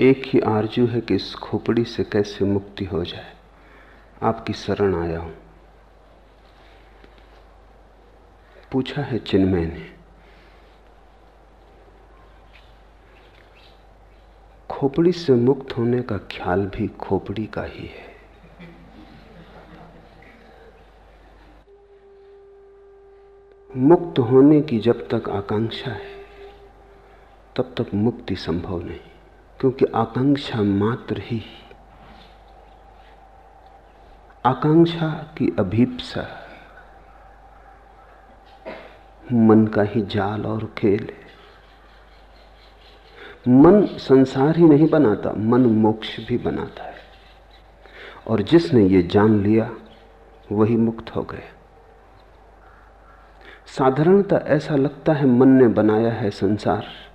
एक ही आरज़ू है कि इस खोपड़ी से कैसे मुक्ति हो जाए। आपकी शरण आया हूँ। पूछा है चिन्मय ने, खोपड़ी से मुक्त होने का ख्याल भी खोपड़ी का ही है। मुक्त होने की जब तक आकांक्षा है, तब तक मुक्ति संभव नहीं। क्योंकि आकांक्षा मात्र ही आकांक्षा की अभीपसा मन का ही जाल और खेल है। मन संसार ही नहीं बनाता, मन मोक्ष भी बनाता है। और जिसने ये जान लिया, वही मुक्त हो गया। साधारणतः ऐसा लगता है, मन ने बनाया है संसार।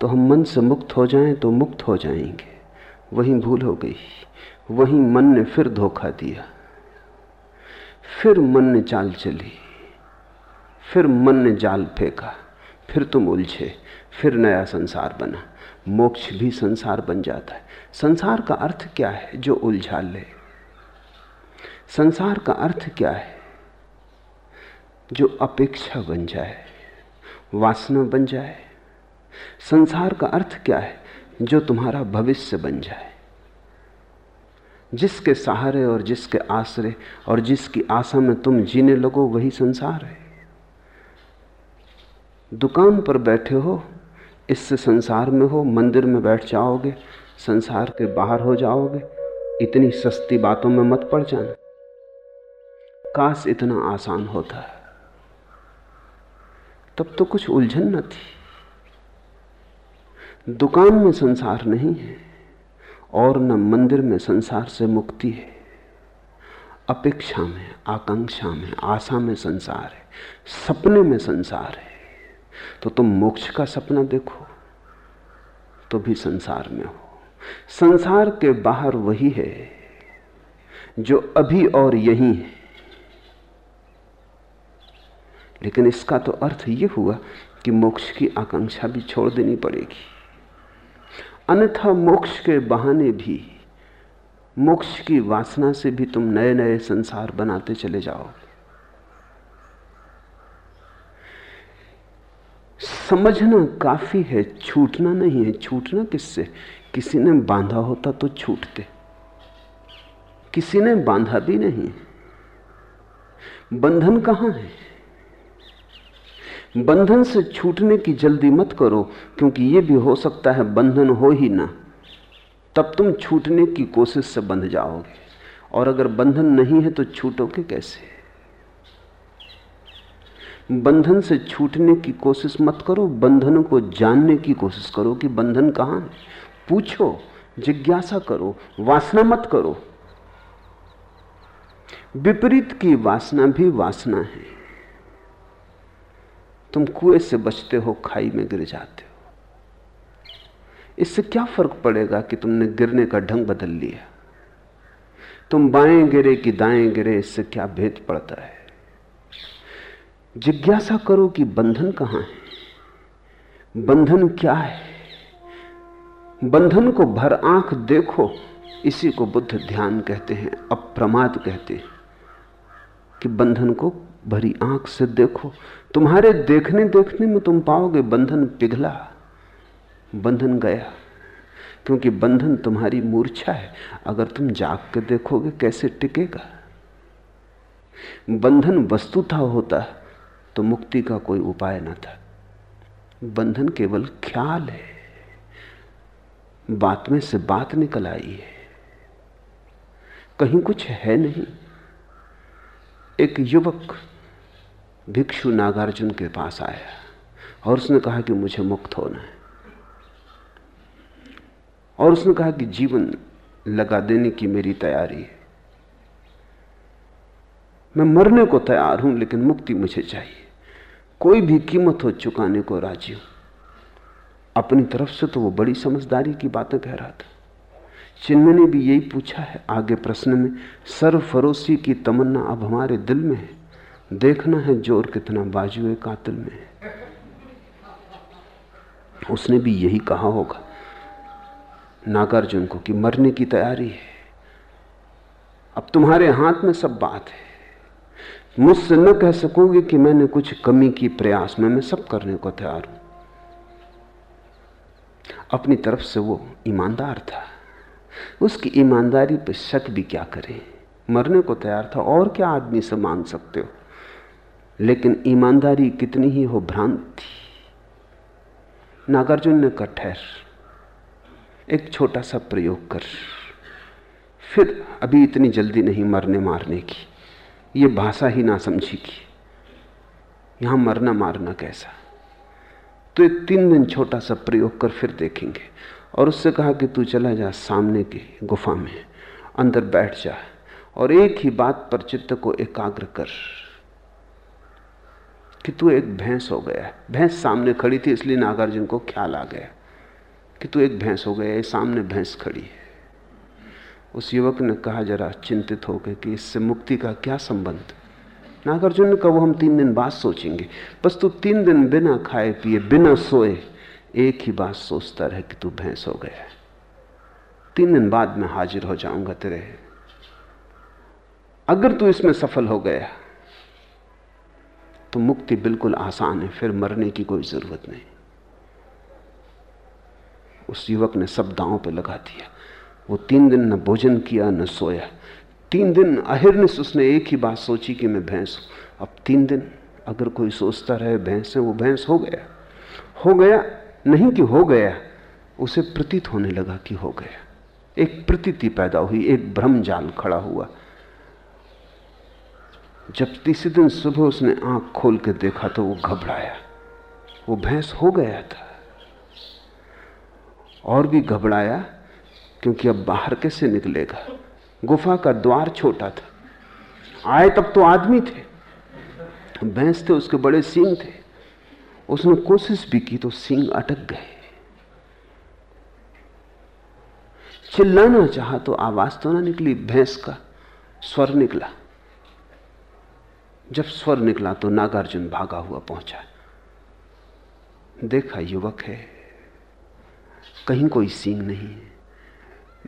तो हम मन से मुक्त हो जाएँ तो मुक्त हो जाएँगे। वही भूल हो गई। वही मन ने फिर धोखा दिया। फिर मन ने चाल चली। फिर मन ने जाल फेंका। फिर तुम उलझे। फिर नया संसार बना। मोक्ष भी संसार बन जाता है। संसार का अर्थ क्या है जो उलझा ले? संसार का अर्थ क्या है जो अपेक्षा बन जाए? वासना बन जाए? संसार का अर्थ क्या है जो तुम्हारा भविष्य बन जाए? जिसके सहारे और जिसके आश्रय और जिसकी आशा में तुम जीने लगो, वही संसार है। दुकान पर बैठे हो, इससे संसार में हो, मंदिर में बैठ जाओगे, संसार के बाहर हो जाओगे, इतनी सस्ती बातों में मत पड़ जाना। काश इतना आसान होता। तब तो कुछ उलझन न थी। दुकान में संसार नहीं है और न मंदिर में संसार से मुक्ति है। अपेक्षा में, आकांक्षा में, आशा में संसार है, सपने में संसार है। तो तुम मोक्ष का सपना देखो तो भी संसार में हो। संसार के बाहर वही है, जो अभी और यही है। लेकिन इसका तो अर्थ यह हुआ कि मोक्ष की आकांक्षा भी छोड़ देनी पड़ेगी। अन्यथा मोक्ष के बहाने भी, मोक्ष की वासना से भी तुम नए नए संसार बनाते चले जाओ समझना काफ़ी है, छूटना नहीं है। छूटना किससे? किसी ने बांधा होता तो छूटते। किसी ने बांधा भी नहीं। बंधन कहाँ है? बंधन से छूटने की जल्दी मत करो, क्योंकि यह भी हो सकता है बंधन हो ही ना। तब तुम छूटने की कोशिश से बंध जाओगे। और अगर बंधन नहीं है तो छूटोगे कैसे? बंधन से छूटने की कोशिश मत करो, बंधन को जानने की कोशिश करो कि बंधन कहाँ है। पूछो, जिज्ञासा करो, वासना मत करो। विपरीत की वासना भी वासना है। तुम कुएँ से बचते हो, खाई में गिर जाते हो। इससे क्या फ़र्क पड़ेगा कि तुमने गिरने का ढंग बदल लिया? तुम बाएँ गिरे कि दाएँ गिरे, इससे क्या भेद पड़ता है? जिज्ञासा करो कि बंधन कहाँ है? बंधन क्या है? बंधन को भर आँख देखो, इसी को बुद्ध ध्यान कहते हैं, अप्रमाद कहते हैं कि बंधन को भरी आँख से देखो तुम्हारे देखने देखने में तुम पाओगे बंधन पिघला, बंधन गया। क्योंकि बंधन तुम्हारी मूर्छा है। अगर तुम जाग के देखोगे कैसे टिकेगा? बंधन वस्तु था होता तो मुक्ति का कोई उपाय ना था। बंधन केवल ख्याल है। बात में से बात निकल आई है। कहीं कुछ है नहीं। एक युवक भिक्षु नागार्जुन के पास आया और उसने कहा कि मुझे मुक्त होना है। और उसने कहा कि जीवन लगा देने की मेरी तैयारी है। मैं मरने को तैयार हूँ, लेकिन मुक्ति मुझे चाहिए। कोई भी कीमत हो, चुकाने को राज़ी हूँ। अपनी तरफ़ से तो वो बड़ी समझदारी की बातें कह रहा था। चिन्ह ने भी यही पूछा है आगे प्रश्न में, सर्वफरोशी की तमन्ना अब हमारे दिल में है। देखना है ज़ोर कितना बाजुए कातिल में। उसने भी यही कहा होगा नागार्जुन को कि मरने की तैयारी है। अब तुम्हारे हाथ में सब बात है। मुझसे न कह सकोगे कि मैंने कुछ कमी की प्रयास में मैं सब करने को तैयार हूँ। अपनी तरफ़ से वो ईमानदार था। उसकी ईमानदारी पर शक भी क्या करें? मरने को तैयार था। और क्या आदमी से मांग सकते हो? लेकिन ईमानदारी कितनी ही हो भ्रांत नागार्जुन ने कहा, ठहर, एक छोटा सा प्रयोग कर। फिर अभी इतनी जल्दी नहीं मरने मारने की। ये भाषा ही ना समझी की। यहाँ मरना मारना कैसा? तो एक तीन दिन छोटा सा प्रयोग कर फिर देखेंगे। और उससे कहा कि, तू चला जा सामने की गुफा में, अंदर बैठ जा और एक ही बात पर चित्त को एकाग्र कर। कि तू एक भैंस हो गया है। भैंस सामने खड़ी थी, इसलिए नागार्जुन को ख्याल आ गया। कि तू एक भैंस हो गया सामने भैंस खड़ी है। उस युवक ने कहा, जरा चिंतित हो गए कि इससे मुक्ति का क्या संबंध? नागार्जुन ने कहा, वो हम तीन दिन बाद सोचेंगे। बस तू तीन दिन बिना खाए पिए, बिना सोए, एक ही बात सोचता रहे कि तू भैंस हो गया तीन दिन बाद मैं हाजिर हो जाऊँगा तेरे। अगर तू इसमें सफल हो गया तो मुक्ति बिल्कुल आसान है, फिर मरने की कोई ज़रूरत नहीं। उस युवक ने सब दांव पे लगा दिया। वो तीन दिन न भोजन किया, न सोया। तीन दिन अहिर्निश उसने एक ही बात सोची कि मैं भैंस हूँ। अब तीन दिन अगर कोई सोचता रहे भैंस है, वो भैंस हो गया। हो गया नहीं कि हो गया, उसे प्रतीत होने लगा कि हो गया। एक प्रतीति पैदा हुई, एक भ्रम जाल खड़ा हुआ। जब तीसरे दिन सुबह उसने आँख खोल के देखा तो वो घबराया। वो भैंस हो गया था। और भी घबराया क्योंकि अब बाहर कैसे निकलेगा? गुफा का द्वार छोटा था। आए तब तो आदमी थे। भैंस थे, उसके बड़े सींग थे। उसने कोशिश भी की तो सींग अटक गए। चिल्लाना चाहा तो आवाज़ तो ना निकली, भैंस का स्वर निकला। जब स्वर निकला तो नागार्जुन भागा हुआ पहुँचा। देखा, युवक है। कहीं कोई सींग नहीं है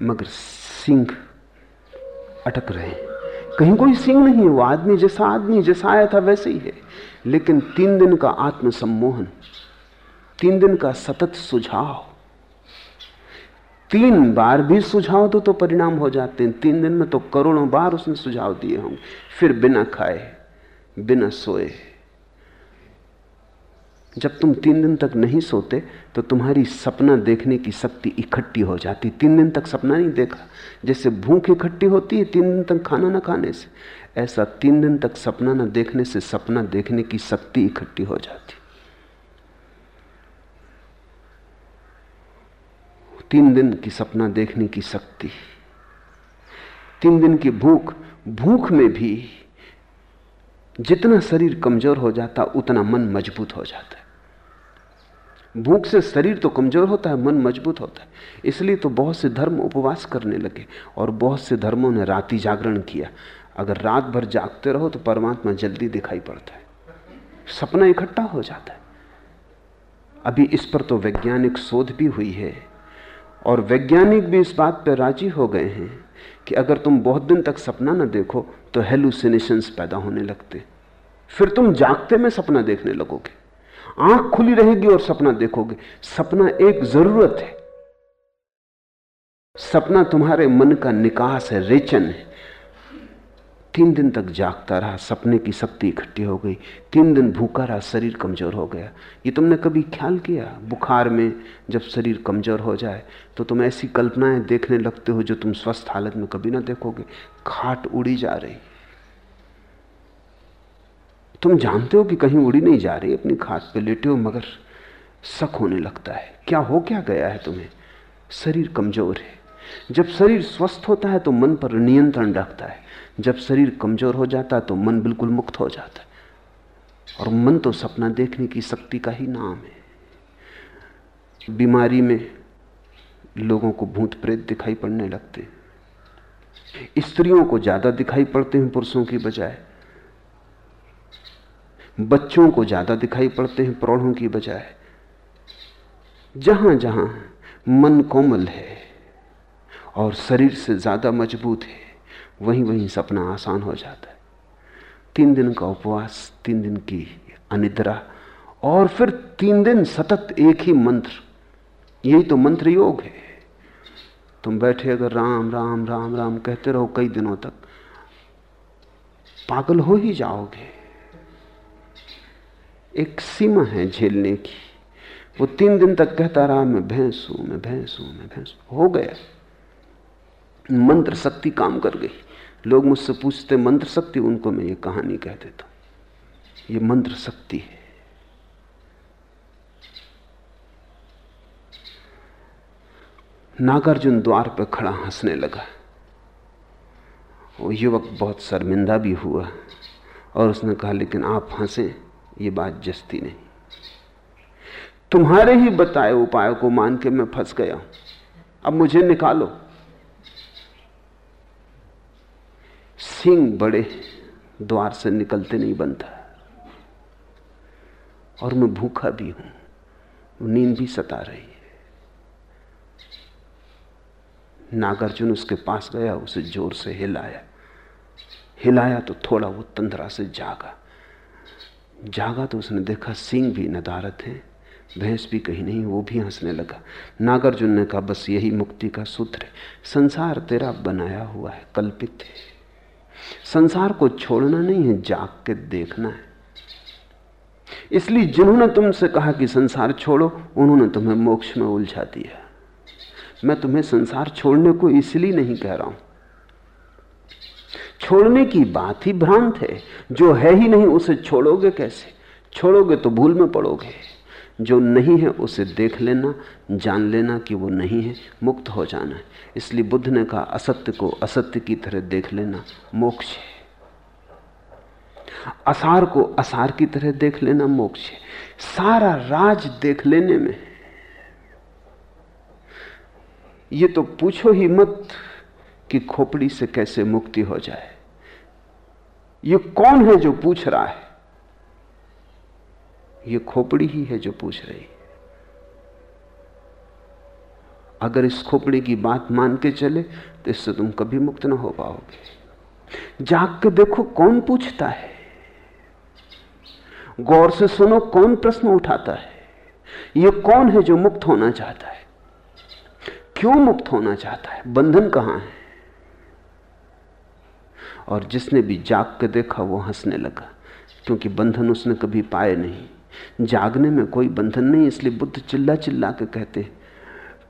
मगर सिंह अटक रहे हैं। कहीं कोई सिंह नहीं है वो आदमी जैसा आदमी, जैसा आया था वैसे ही है। लेकिन तीन दिन का आत्मसम्मोहन, तीन दिन का सतत सुझाव, तीन बार भी सुझाव दो तो परिणाम हो जाते हैं। तीन दिन में तो करोड़ों बार उसने सुझाव दिए होंगे, फिर बिना खाए। बिना सोए। जब तुम तीन दिन तक नहीं सोते तो तुम्हारी सपना देखने की शक्ति इकट्ठी हो जाती। तीन दिन तक सपना नहीं देखा। जैसे भूख इकट्ठी होती है, तीन दिन तक खाना ना खाने से। ऐसा तीन दिन तक सपना ना देखने से सपना देखने की शक्ति इकट्ठी हो जाती। तीन दिन की सपना देखने की शक्ति। तीन दिन की भूख भूख में भी जितना शरीर कमज़ोर हो जाता, उतना मन मज़बूत हो जाता है। भूख से शरीर तो कमज़ोर होता है, मन मज़बूत होता है। इसलिए तो बहुत से धर्म उपवास करने लगे और बहुत से धर्मों ने राति जागरण किया। अगर रात भर जागते रहो तो परमात्मा जल्दी दिखाई पड़ता है। सपना इकट्ठा हो जाता है। अभी इस पर तो वैज्ञानिक शोध भी हुई है और वैज्ञानिक भी इस बात पर राज़ी हो गए हैं कि अगर तुम बहुत दिन तक सपना ना देखो तो हेलुसिनेशंस पैदा होने लगते। फिर तुम जागते में सपना देखने लगोगे। आँख खुली रहेगी और सपना देखोगे। सपना एक ज़रूरत है। सपना तुम्हारे मन का निकास है, रेचन है। तीन दिन तक जागता रहा, सपने की शक्ति इकट्ठी हो गई। तीन दिन भूखा रहा, शरीर कमज़ोर हो गया। ये तुमने कभी ख्याल किया? बुखार में जब शरीर कमज़ोर हो जाए तो तुम ऐसी कल्पनाएँ देखने लगते हो जो तुम स्वस्थ हालत में कभी ना देखोगे। खाट उड़ी जा रही। तुम जानते हो कि कहीं उड़ी नहीं जा रही अपनी खाट पे, लेटे हो, मगर शक होने लगता है। क्या हो क्या गया है तुम्हें? शरीर कमज़ोर है। जब शरीर स्वस्थ होता है तो मन पर नियंत्रण रखता है। जब शरीर कमज़ोर हो जाता है तो मन बिल्कुल मुक्त हो जाता है। और मन तो सपना देखने की शक्ति का ही नाम है। बीमारी में लोगों को भूत प्रेत दिखाई पड़ने लगते हैं। स्त्रियों को ज़्यादा दिखाई पड़ते हैं पुरुषों की बजाय। बच्चों को ज़्यादा दिखाई पड़ते हैं प्रौढ़ों की बजाय। जहाँ जहाँ मन कोमल है। और शरीर से ज़्यादा मज़बूत है, वहीं वहीं सपना आसान हो जाता है। तीन दिन का उपवास, तीन दिन की अनिद्रा, और फिर तीन दिन सतत एक ही मंत्र। यही तो मंत्र योग है। तुम बैठे अगर राम राम राम राम कहते रहो कई दिनों तक, पागल हो ही जाओगे। एक सीमा है झेलने की। वो तीन दिन तक कहता रहा, मैं भैंस हूँ, मैं भैंस हूँ, मैं भैंस हो। गया। मंत्र शक्ति काम कर गई। लोग मुझसे पूछते मंत्र शक्ति उनको मैं ये कहानी कह देता ये मंत्र शक्ति है। नागार्जुन द्वार पर खड़ा हंसने लगा। वो युवक बहुत शर्मिंदा भी हुआ और उसने कहा, लेकिन आप हंसे, ये बात जस्ती नहीं। तुम्हारे ही बताए उपाय को मान के मैं फंस गया अब मुझे निकालो। सिंह बड़े द्वार से निकलते नहीं बनता और मैं भूखा भी हूँ, नींद भी सता रही है। नागार्जुन उसके पास गया, उसे ज़ोर से हिलाया। हिलाया तो थोड़ा वो तंद्रा से जागा। जागा तो उसने देखा सिंह भी नदारत है, भैंस भी कहीं नहीं, वो भी हंसने लगा। नागार्जुन ने कहा, बस यही मुक्ति का सूत्र है। संसार तेरा बनाया हुआ है, कल्पित है। संसार को छोड़ना नहीं है, जाग के देखना है। इसलिए जिन्होंने तुमसे कहा कि संसार छोड़ो, उन्होंने तुम्हें मोक्ष में उलझा दिया। मैं तुम्हें संसार छोड़ने को इसलिए नहीं कह रहा हूँ। छोड़ने की बात ही भ्रांत है। जो है ही नहीं, उसे छोड़ोगे कैसे? छोड़ोगे तो भूल में पड़ोगे। जो नहीं है उसे देख लेना, जान लेना कि वो नहीं है, मुक्त हो जाना है। इसलिए बुद्ध ने कहा, असत्य को असत्य की तरह देख लेना मोक्ष है। असार को असार की तरह देख लेना मोक्ष है। सारा राज देख लेने में। ये तो पूछो ही मत कि खोपड़ी से कैसे मुक्ति हो जाए। ये कौन है जो पूछ रहा है? ये खोपड़ी ही है जो पूछ रही। अगर इस खोपड़ी की बात मान के चले तो इससे तुम कभी मुक्त ना हो पाओगे। जाग के देखो कौन पूछता है। गौर से सुनो कौन प्रश्न उठाता है। ये कौन है जो मुक्त होना चाहता है? क्यों मुक्त होना चाहता है? बंधन कहाँ है? और जिसने भी जाग के देखा, वो हंसने लगा, क्योंकि बंधन उसने कभी पाए नहीं। जागने में कोई बंधन नहीं, इसलिए बुद्ध चिल्ला चिल्ला के कहते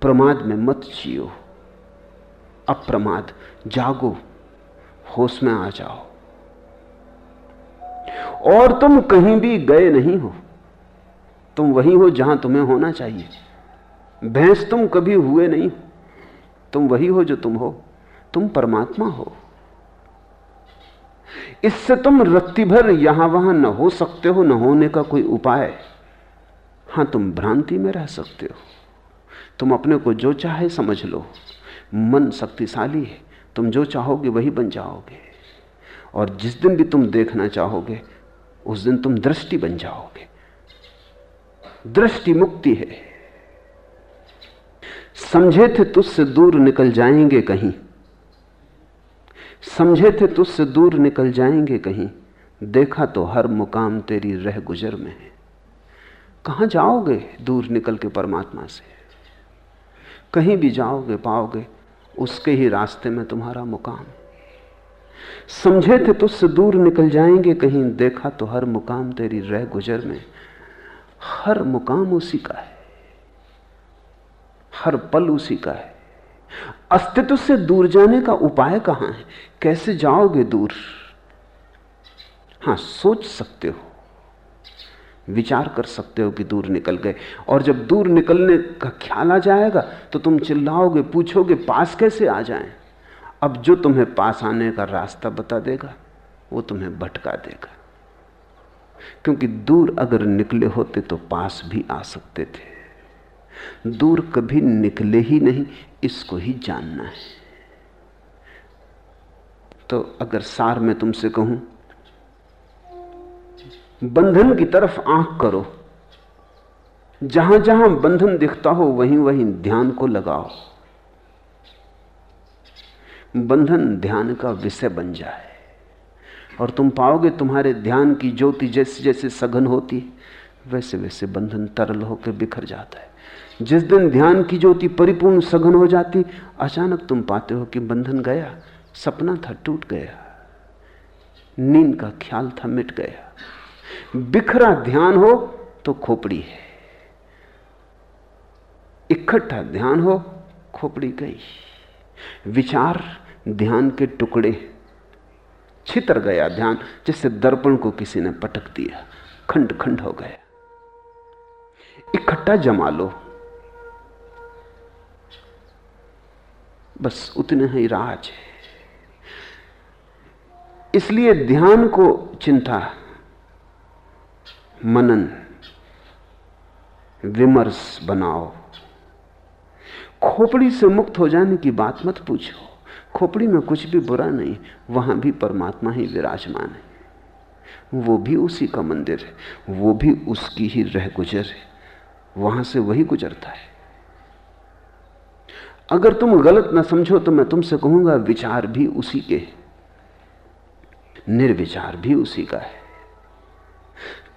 प्रमाद में मत जियो। अप्रमाद, जागो, होश में आ जाओ। और तुम कहीं भी गए नहीं हो, तुम वही हो जहाँ तुम्हें होना चाहिए। भैंस तुम कभी हुए नहीं तुम वही हो जो तुम हो, तुम परमात्मा हो। इससे तुम रत्ती भर यहाँ वहाँ न हो सकते हो, न होने का कोई उपाय। हाँ, तुम भ्रांति में रह सकते हो। तुम अपने को जो चाहे समझ लो। मन शक्तिशाली है। तुम जो चाहोगे वही बन जाओगे। और जिस दिन भी तुम देखना चाहोगे, उस दिन तुम दृष्टि बन जाओगे। दृष्टि मुक्ति है। समझे थे तुझसे दूर निकल जाएँगे कहीं। समझे थे तुझसे दूर निकल जाएँगे कहीं। देखा तो हर मुकाम तेरी रह गुजर में है। कहाँ जाओगे दूर निकल के परमात्मा से? कहीं भी जाओगे पाओगे, उसके ही रास्ते में तुम्हारा मुकाम। समझे थे तुझसे दूर निकल जाएँगे कहीं, देखा तो हर मुकाम तेरी रह गुजर में। हर मुकाम उसी का है। हर पल उसी का है। अस्तित्व से दूर जाने का उपाय कहाँ है? कैसे जाओगे दूर? हाँ, सोच सकते हो। विचार कर सकते हो कि दूर निकल गए। और जब दूर निकलने का ख्याल आ जाएगा तो तुम चिल्लाओगे, पूछोगे, पास कैसे आ जाएँ? अब जो तुम्हें पास आने का रास्ता बता देगा, वो तुम्हें भटका देगा। क्योंकि दूर अगर निकले होते तो पास भी आ सकते थे। दूर कभी निकले ही नहीं इसको ही जानना है। तो अगर सार में तुमसे कहूँ, बंधन की तरफ़ आँख करो। जहाँ जहाँ बंधन दिखता हो वहीं वहीं ध्यान को लगाओ। बंधन ध्यान का विषय बन जाए। और तुम पाओगे तुम्हारे ध्यान की ज्योति जैसे जैसे सघन होती वैसे वैसे बंधन तरल होकर बिखर जाता है। जिस दिन ध्यान की ज्योति परिपूर्ण सघन हो जाती, अचानक तुम पाते हो कि बंधन गया, सपना था टूट गया, नींद का ख्याल था मिट गया। बिखरा ध्यान हो तो खोपड़ी है, इकट्ठा ध्यान हो खोपड़ी गई। विचार ध्यान के टुकड़े, छितर गया ध्यान, जिससे दर्पण को किसी ने पटक दिया खंड खंड हो गया। इकट्ठा जमा लो बस उतने ही राज है। इसलिए ध्यान को चिंता, मनन, विमर्श बनाओ। खोपड़ी से मुक्त हो जाने की बात मत पूछो। खोपड़ी में कुछ भी बुरा नहीं, वहाँ भी परमात्मा ही विराजमान है। वो भी उसी का मंदिर है, वो भी उसकी ही रह गुजर है। वहाँ से वही गुजरता है। अगर तुम गलत ना समझो तो मैं तुमसे कहूँगा, विचार भी उसी के निर्विचार भी उसी का है।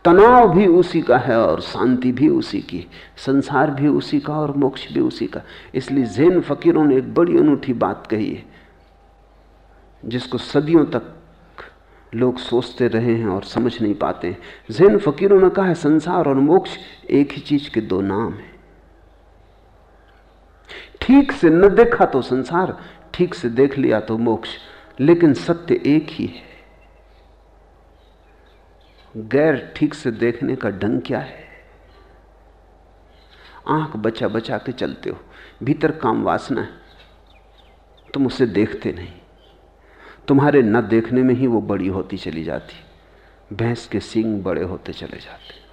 तनाव भी उसी का है और शांति भी उसी की संसार भी उसी का और मोक्ष भी उसी का। इसलिए जैन फकीरों ने एक बड़ी अनूठी बात कही है, जिसको सदियों तक लोग सोचते रहे हैं और समझ नहीं पाते जैन फकीरों ने कहा है, संसार और मोक्ष एक ही चीज़ के दो नाम हैं। ठीक से न देखा तो संसार, ठीक से देख लिया तो मोक्ष। लेकिन सत्य एक ही है। गैर ठीक से देखने का ढंग क्या है? आँख बचा बचा के चलते हो, भीतर काम वासना है, तुम उसे देखते नहीं। तुम्हारे न देखने में ही वो बड़ी होती चली जाती, भैंस के सींग बड़े होते चले जाते।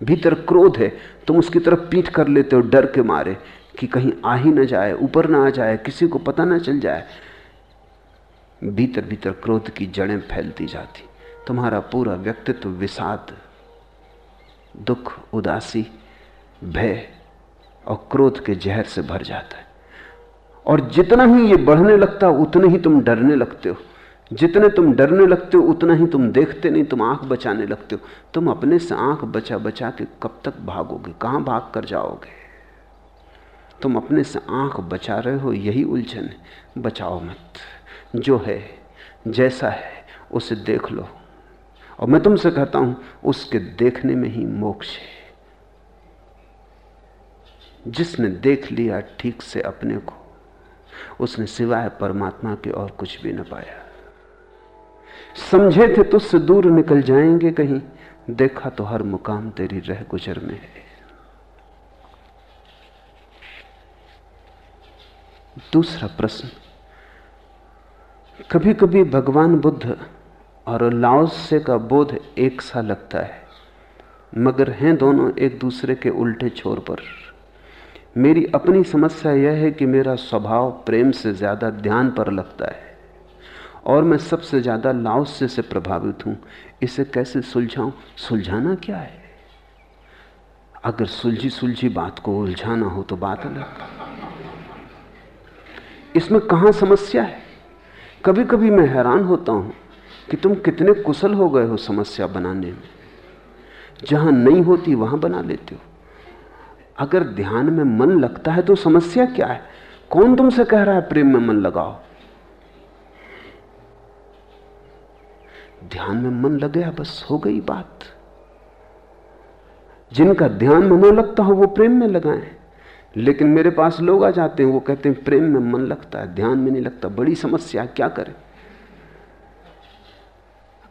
भीतर क्रोध है, तुम उसकी तरफ़ पीठ कर लेते हो, डर के मारे कि कहीं आ ही ना जाए, ऊपर ना आ जाए, किसी को पता ना चल जाए भीतर भीतर क्रोध की जड़ें फैलती जाती। तुम्हारा पूरा व्यक्तित्व विषाद, दुख, उदासी, भय और क्रोध के जहर से भर जाता है। और जितना ही ये बढ़ने लगता, उतने ही तुम डरने लगते हो। जितने तुम डरने लगते हो, उतना ही तुम देखते नहीं, तुम आँख बचाने लगते हो। तुम अपने से आँख बचा बचा के कब तक भागोगे, कहाँ भाग कर जाओगे? तुम अपने से आँख बचा रहे हो, यही उलझन है। बचाओ मत। जो है, जैसा है, उसे देख लो। और मैं तुमसे कहता हूँ, उसके देखने में ही मोक्ष है। जिसने देख लिया ठीक से अपने को, उसने सिवाय परमात्मा के और कुछ भी न पाया। समझे थे तुझसे दूर निकल जाएँगे कहीं, देखा तो हर मुकाम तेरी रह गुजर में है। दूसरा प्रश्न। कभी कभी भगवान बुद्ध और लाओसे का बोध एक सा लगता है, मगर हैं दोनों एक दूसरे के उल्टे छोर पर। मेरी अपनी समस्या यह है कि मेरा स्वभाव प्रेम से ज़्यादा ध्यान पर लगता है, और मैं सबसे ज़्यादा लाओस्य से प्रभावित हूँ। इसे कैसे सुलझाऊं? सुलझाना क्या है? अगर सुलझी सुलझी बात को उलझाना हो तो बात अलग। इसमें कहाँ समस्या है? कभी कभी मैं हैरान होता हूँ कि तुम कितने कुशल हो गए हो समस्या बनाने में। जहाँ नहीं होती वहाँ बना लेते हो। अगर ध्यान में मन लगता है तो समस्या क्या है? कौन तुमसे कह रहा है प्रेम में मन लगाओ? ध्यान में मन लग गया बस हो गई बात। जिनका ध्यान में न लगता हो वो प्रेम में लगाएँ। लेकिन मेरे पास लोग आ जाते हैं, वो कहते हैं, प्रेम में मन लगता है, ध्यान में नहीं लगता, बड़ी समस्या क्या करें?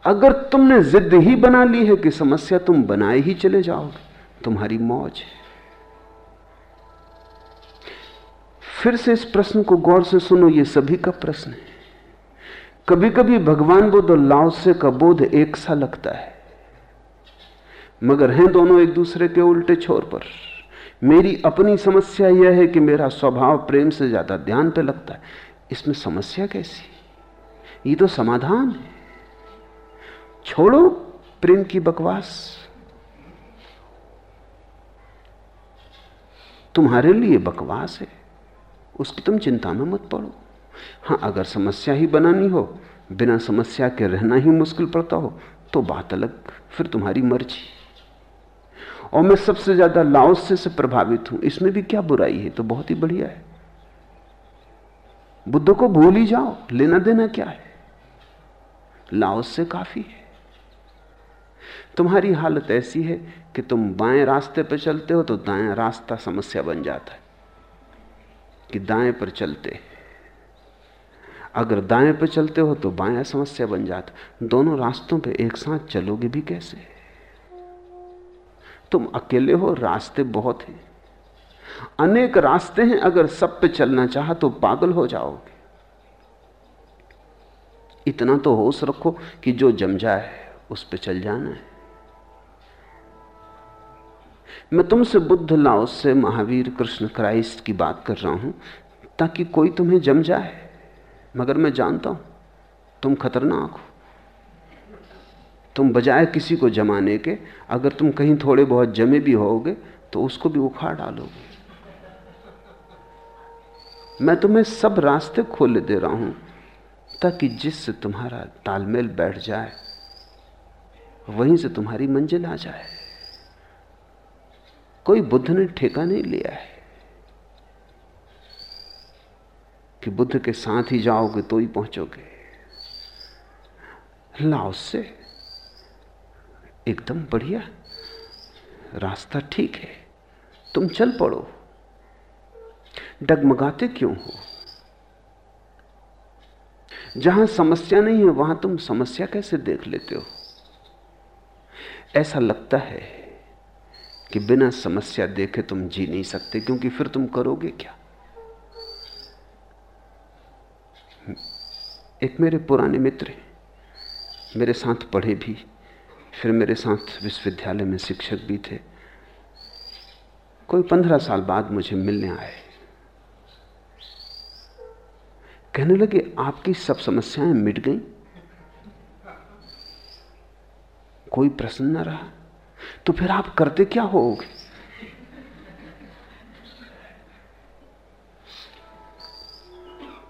अगर तुमने जिद ही बना ली है कि समस्या तुम बनाए ही चले जाओगे, तुम्हारी मौज है। फिर से इस प्रश्न को गौर से सुनो, ये सभी का प्रश्न है। कभी कभी भगवान बुद्ध और लाओसे का बोध एक सा लगता है, मगर हैं दोनों एक दूसरे के उल्टे छोर पर। मेरी अपनी समस्या यह है कि मेरा स्वभाव प्रेम से ज़्यादा ध्यान पे लगता है। इसमें समस्या कैसी? ये तो समाधान है। छोड़ो प्रेम की बकवास। तुम्हारे लिए बकवास है। उसकी तुम चिंता में मत पड़ो। हाँ अगर समस्या ही बनानी हो, बिना समस्या के रहना ही मुश्किल पड़ता हो तो बात अलग, फिर तुम्हारी मर्ज़ी। और मैं सबसे ज़्यादा लाओस्य से प्रभावित हूँ। इसमें भी क्या बुराई है? तो बहुत ही बढ़िया है। बुद्ध को भूल ही जाओ, लेना देना क्या है? लाओस से काफ़ी है। तुम्हारी हालत ऐसी है कि तुम बाएँ रास्ते पर चलते हो तो दाएँ रास्ता समस्या बन जाता है कि दाएँ पर चलते। अगर दाएँ पर चलते हो तो बाएँ समस्या बन जाता। दोनों रास्तों पे एक साथ चलोगे भी कैसे? तुम अकेले हो, रास्ते बहुत हैं। अनेक रास्ते हैं, अगर सब पे चलना चाह तो पागल हो जाओगे। इतना तो होश रखो कि जो जम जाए, उस पे चल जाना है। मैं तुमसे बुद्ध लाओस से महावीर कृष्ण क्राइस्ट की बात कर रहा हूँ, ताकि कोई तुम्हें जम जाए, मगर मैं जानता हूँ, तुम खतरनाक हो। तुम बजाय किसी को जमाने के, अगर तुम कहीं थोड़े बहुत जमे भी होगे तो उसको भी उखाड़ डालोगे। मैं तुम्हें सब रास्ते खोले दे रहा हूँ, ताकि जिससे तुम्हारा तालमेल बैठ जाए, वहीं से तुम्हारी मंजिल आ जाए। कोई बुद्ध ने ठेका नहीं लिया है कि बुद्ध के साथ ही जाओगे तो ही पहुंचोगे। लाओ से एकदम बढ़िया। रास्ता ठीक है। तुम चल पड़ो। डगमगाते क्यों हो? जहाँ समस्या नहीं है, वहाँ तुम समस्या कैसे देख लेते हो? ऐसा लगता है कि बिना समस्या देखे तुम जी नहीं सकते, क्योंकि फिर तुम करोगे क्या? एक मेरे पुराने मित्र मेरे साथ पढ़े भी फिर मेरे साथ विश्वविद्यालय में शिक्षक भी थे। कोई पंद्रह साल बाद मुझे मिलने आए। कहने लगे, आपकी सब समस्याएँ मिट गई। कोई प्रश्न न रहा। तो फिर आप करते क्या होगे?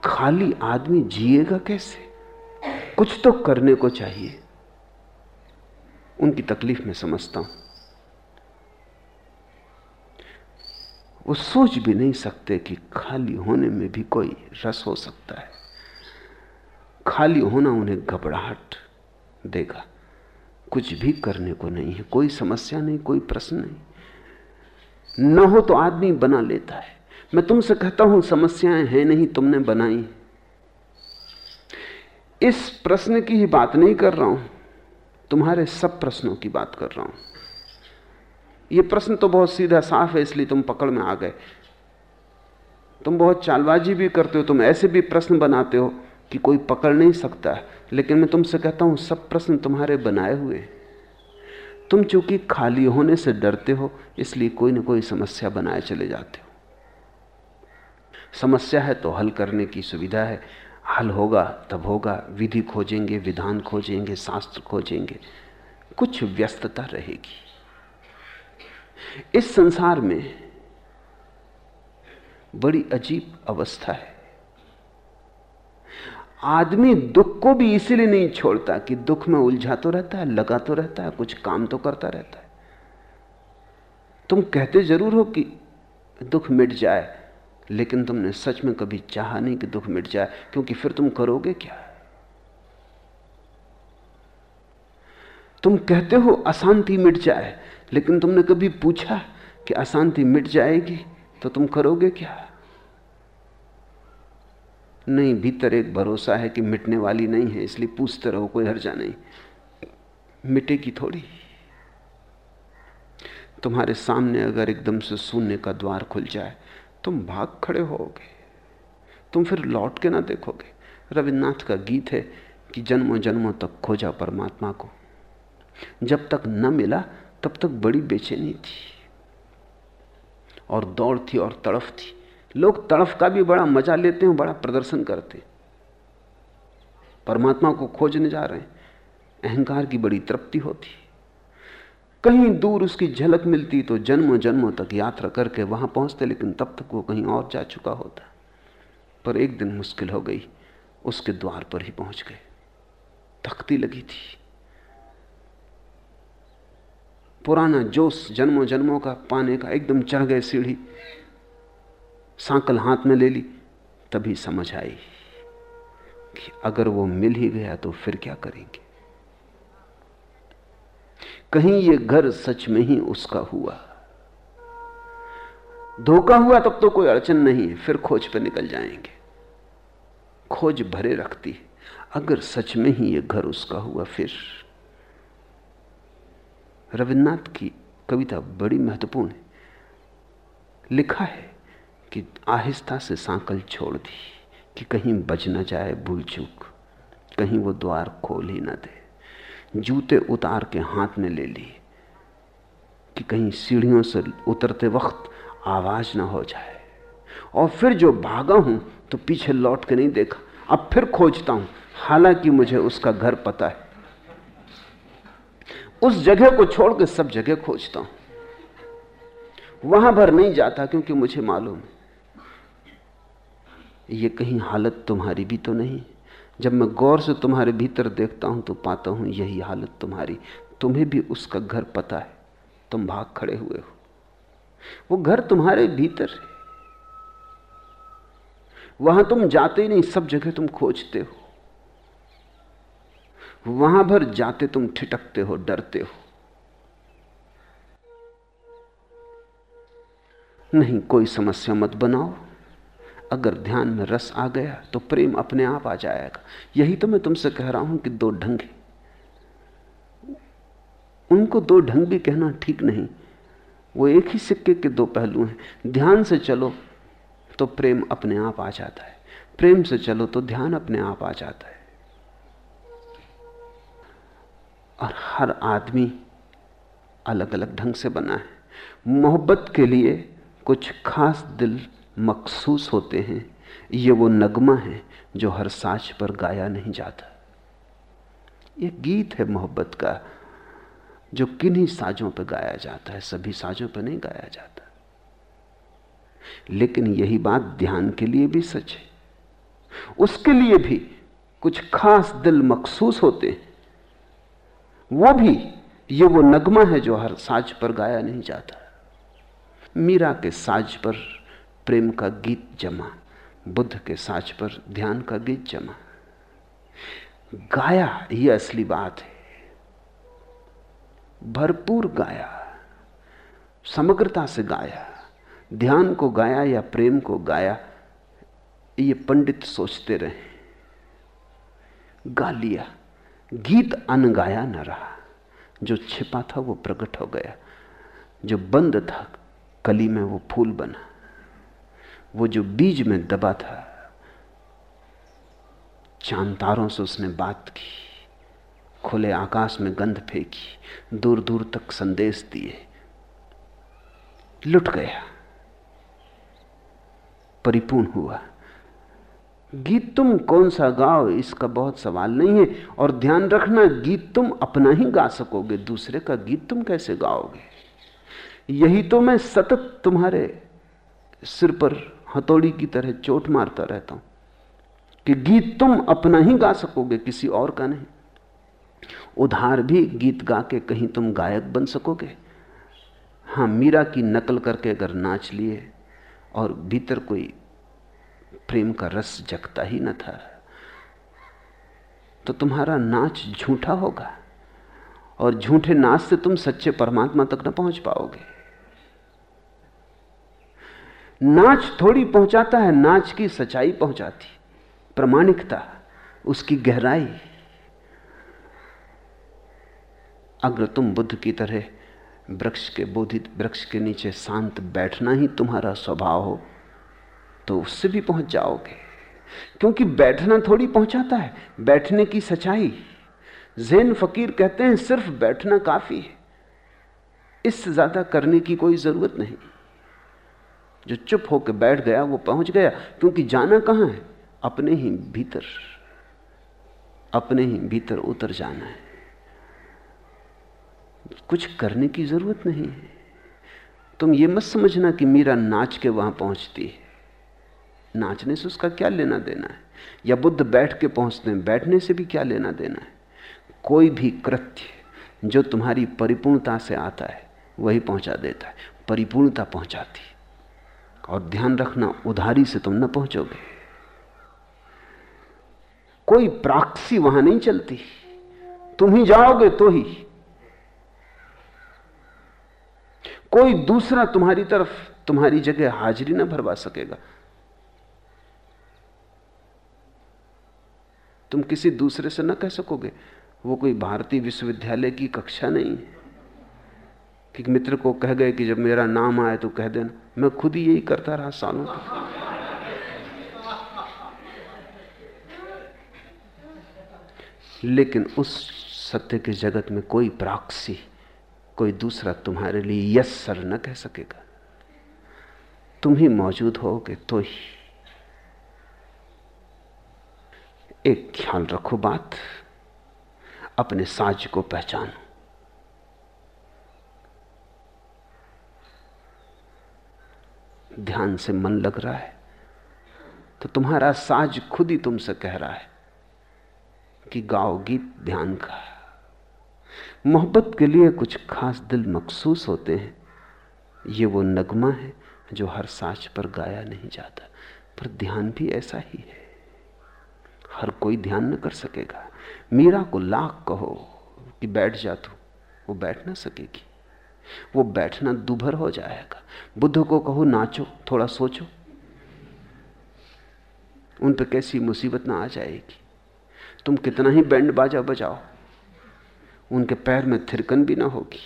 खाली आदमी जिएगा कैसे? कुछ तो करने को चाहिए। उनकी तकलीफ़ में समझता हूँ। वो सोच भी नहीं सकते कि खाली होने में भी कोई रस हो सकता है। खाली होना उन्हें घबराहट देगा। कुछ भी करने को नहीं है, कोई समस्या नहीं, कोई प्रश्न नहीं। न हो तो आदमी बना लेता है। मैं तुमसे कहता हूँ, समस्याएँ हैं नहीं, तुमने बनाई इस प्रश्न की ही बात नहीं कर रहा हूँ। तुम्हारे सब प्रश्नों की बात कर रहा हूँ। ये प्रश्न तो बहुत सीधा साफ़ है, इसलिए तुम पकड़ में आ गए। तुम बहुत चालबाजी भी करते हो, तुम ऐसे भी प्रश्न बनाते हो कि कोई पकड़ नहीं सकता। लेकिन मैं तुमसे कहता हूँ, सब प्रश्न तुम्हारे बनाए हुए तुम चूँकि खाली होने से डरते हो, इसलिए कोई ना कोई समस्या बनाए चले जाते हो। समस्या है तो हल करने की सुविधा है। हल होगा, तब होगा। विधि खोजेंगे, विधान खोजेंगे, शास्त्र खोजेंगे। कुछ व्यस्तता रहेगी। इस संसार में बड़ी अजीब अवस्था है। आदमी दुख को भी इसीलिए नहीं छोड़ता कि दुख में उलझा तो रहता है, लगा तो रहता है, कुछ काम तो करता रहता है। तुम कहते ज़रूर हो कि दुख मिट जाए लेकिन तुमने सच में कभी चाहा नहीं कि दुख मिट जाए, क्योंकि फिर तुम करोगे क्या? तुम कहते हो अशांति मिट जाए, लेकिन तुमने कभी पूछा कि अशांति मिट जाएगी तो तुम करोगे क्या? नहीं, भीतर एक भरोसा है कि मिटने वाली नहीं है, इसलिए पूछते रहो, कोई हर्जा नहीं। मिटेगी थोड़ी। तुम्हारे सामने अगर एकदम से शून्य का द्वार खुल जाए तुम भाग खड़े होगे। तुम फिर लौट के ना देखोगे। रविन्द्रनाथ का गीत है कि जन्मों जन्मों तक खोजा परमात्मा को। जब तक न मिला, तब तक बड़ी बेचैनी थी। और दौड़ थी और तड़फ थी। लोग तड़फ का भी बड़ा मज़ा लेते हैं, बड़ा प्रदर्शन करते परमात्मा को खोजने जा रहे हैं। अहंकार की बड़ी तृप्ति होती कहीं दूर उसकी झलक मिलती तो जन्मों जन्मों तक यात्रा करके वहाँ पहुँचते, लेकिन तब तक वो कहीं और जा चुका होता। पर एक दिन मुश्किल हो गई, उसके द्वार पर ही पहुँच गए। तख्ती लगी थी। पुराना जोश जन्मों जन्मों का, पाने का एकदम चढ़ गए सीढ़ी। सांकल हाथ में ले ली, तभी समझ आई कि अगर वो मिल ही गया तो फिर क्या करेंगे? कहीं ये घर सच में ही उसका हुआ। धोखा हुआ तब तो कोई अड़चन नहीं है फिर खोज पर निकल जाएँगे। खोज भरे रखती है। अगर सच में ही ये घर उसका हुआ, फिर रविन्द्रनाथ की कविता बड़ी महत्वपूर्ण है। लिखा है कि आहिस्ता से सांकल छोड़ दी, कि कहीं बच ना जाए भूल चूक, कहीं वो द्वार खोल ही ना दे। जूते उतार के हाथ में ले ली कि कहीं सीढ़ियों से उतरते वक्त आवाज़ ना हो जाए। और फिर जो भागा हूँ तो पीछे लौट के नहीं देखा। अब फिर खोजता हूँ, हालाँकि मुझे उसका घर पता है। उस जगह को छोड़ के सब जगह खोजता हूँ। वहाँ भर नहीं जाता क्योंकि मुझे मालूम है, ये कहीं हालत तुम्हारी भी तो नहीं। जब मैं गौर से तुम्हारे भीतर देखता हूँ तो पाता हूँ यही हालत तुम्हारी। तुम्हें भी उसका घर पता है। तुम भाग खड़े हुए हो। वो घर तुम्हारे भीतर है। वहाँ तुम जाते ही नहीं, सब जगह तुम खोजते हो। वहाँ भर जाते तुम ठिटकते हो, डरते हो। नहीं, कोई समस्या मत बनाओ। अगर ध्यान में रस आ गया तो प्रेम अपने आप आ जाएगा। यही तो मैं तुमसे कह रहा हूँ कि दो ढंग। है उनको दो ढंग भी कहना ठीक नहीं। वो एक ही सिक्के के दो पहलू हैं। ध्यान से चलो तो प्रेम अपने आप आ जाता है। प्रेम से चलो तो ध्यान अपने आप आ जाता है। और हर आदमी अलग अलग ढंग से बना है। मोहब्बत के लिए कुछ खास दिल मखसूस होते हैं। ये वो नगमा है जो हर साज पर गाया नहीं जाता। ये गीत है मोहब्बत का, जो किन्हीं साजों पर गाया जाता है, सभी साजों पर नहीं गाया जाता। लेकिन यही बात ध्यान के लिए भी सच है। उसके लिए भी कुछ खास दिल मखसूस होते हैं। वो भी, ये वो नगमा है जो हर साज पर गाया नहीं जाता। मीरा के साज पर प्रेम का गीत जमा, बुद्ध के साच पर ध्यान का गीत जमा। गाया, ये असली बात है। भरपूर गाया, समग्रता से गाया, ध्यान को गाया या प्रेम को गाया, ये पंडित सोचते रहे। गा लिया, गीत अनगाया न रहा। जो छिपा था वो प्रकट हो गया, जो बंद था, कली में वो फूल बना। वो जो बीज में दबा था, चाँद तारों से उसने बात की, खुले आकाश में गंध फेंकी दूर दूर तक संदेश दिए। लुट गया। परिपूर्ण हुआ। गीत, तुम कौन सा गाओ? इसका बहुत सवाल नहीं है। और ध्यान रखना, गीत तुम अपना ही गा सकोगे, दूसरे का गीत तुम कैसे गाओगे? यही तो मैं सतत तुम्हारे सिर पर हथौड़ी की तरह चोट मारता रहता हूँ कि गीत तुम अपना ही गा सकोगे, किसी और का नहीं। उधार भी गीत गा के कहीं तुम गायक बन सकोगे। हाँ मीरा की नकल करके अगर नाच लिए और भीतर कोई प्रेम का रस जगता ही न था तो तुम्हारा नाच झूठा होगा और झूठे नाच से तुम सच्चे परमात्मा तक न पहुँच पाओगे। नाच थोड़ी पहुंचाता है, नाच की सच्चाई पहुंचाती प्रमाणिकता, उसकी गहराई। अगर तुम बुद्ध की तरह वृक्ष के बोधित वृक्ष के नीचे शांत बैठना ही तुम्हारा स्वभाव हो तो उससे भी पहुँच जाओगे। क्योंकि बैठना थोड़ी पहुंचाता है, बैठने की सच्चाई। जैन फकीर कहते हैं, सिर्फ़ बैठना काफ़ी है। इससे ज़्यादा करने की कोई ज़रूरत नहीं। जो चुप होकर बैठ गया, वो पहुँच गया, क्योंकि जाना कहाँ है? अपने ही भीतर। अपने ही भीतर उतर जाना है। कुछ करने की ज़रूरत नहीं है। तुम ये मत समझना कि मीरा नाच के वहाँ पहुँचती है। नाचने से उसका क्या लेना देना है? या बुद्ध बैठ के पहुँचते हैं, बैठने से भी क्या लेना देना है? कोई भी कृत्य जो तुम्हारी परिपूर्णता से आता है, वही पहुँचा देता है। परिपूर्णता पहुंचाती और ध्यान रखना, उधारी से तुम न पहुंचोगे। कोई प्राक्सी वहाँ नहीं चलती। तुम ही जाओगे तो ही। कोई दूसरा तुम्हारी तरफ़, तुम्हारी जगह हाजिरी ना भरवा सकेगा। तुम किसी दूसरे से ना कह सकोगे, वो कोई भारतीय विश्वविद्यालय की कक्षा नहीं है। कि मित्र को कह गए कि जब मेरा नाम आए तो कह देना। मैं खुद ही यही करता रहा सालों तक लेकिन उस सत्य के जगत में कोई प्राक्सी, कोई दूसरा तुम्हारे लिए यस सर न कह सकेगा। तुम ही मौजूद होगे तो ही। एक ख्याल रखो बात, अपने साज को पहचानो। ध्यान से मन लग रहा है तो तुम्हारा साज खुद ही तुमसे कह रहा है कि गाओ गीत ध्यान का। मोहब्बत के लिए कुछ खास दिल मखसूस होते हैं। ये वो नगमा है जो हर साज पर गाया नहीं जाता, पर ध्यान भी ऐसा ही है। हर कोई ध्यान न कर सकेगा। मीरा को लाख कहो कि बैठ जा तू, वो बैठ ना सकेगी। वो बैठना दुभर हो जाएगा। बुद्ध को कहो, नाचो, थोड़ा सोचो। उन पर कैसी मुसीबत ना आ जाएगी। तुम कितना ही बैंड बाजा बजाओ, उनके पैर में थिरकन भी ना होगी।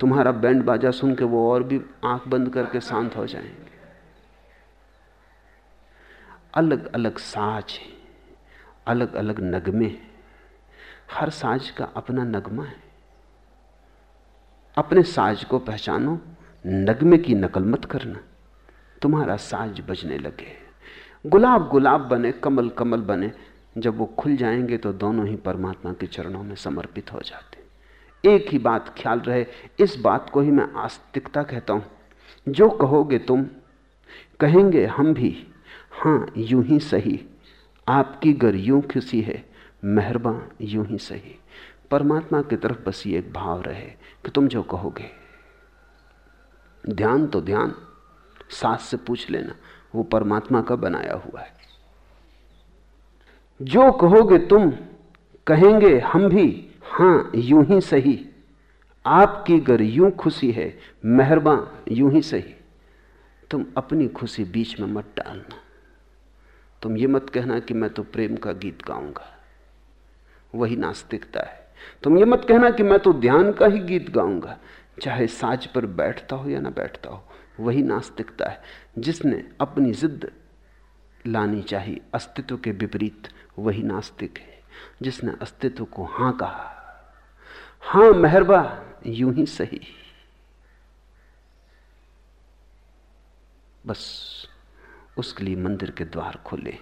तुम्हारा बैंड बाजा सुन के वो और भी आँख बंद करके शांत हो जाएँगे। अलग अलग साज हैं अलग अलग नगमे हैं। हर साज का अपना नगमा है। अपने साज को पहचानो, नगमे की नकल मत करना। तुम्हारा साज बजने लगे। गुलाब गुलाब बने कमल कमल बने। जब वो खुल जाएँगे तो दोनों ही परमात्मा के चरणों में समर्पित हो जाते। एक ही बात ख्याल रहे, इस बात को ही मैं आस्तिकता कहता हूँ। जो कहोगे तुम, कहेंगे हम भी, हाँ, यूँ ही सही। आपकी गर यूँ खुशी है, मेहरबान, यूँ ही सही। परमात्मा की तरफ़ बस ये एक भाव रहे। कि तुम जो कहोगे। ध्यान तो ध्यान, सास से पूछ लेना, वो परमात्मा का बनाया हुआ है। जो कहोगे तुम, कहेंगे हम भी, हाँ, यूँ ही सही। आपकी गर यूँ खुशी है मेहरबान यूँ ही सही। तुम अपनी खुशी बीच में मत डालना। तुम ये मत कहना कि मैं तो प्रेम का गीत गाऊँगा। वही नास्तिकता है। तुम ये मत कहना कि मैं तो ध्यान का ही गीत गाऊँगा। चाहे साज पर बैठता हो या ना बैठता हो, वही नास्तिकता है। जिसने अपनी जिद लानी चाहिए, अस्तित्व के विपरीत, वही नास्तिक है। जिसने अस्तित्व को हाँ कहा, हाँ मेहरबा, यूँ ही सही। बस, उसके लिए मंदिर के द्वार खोले।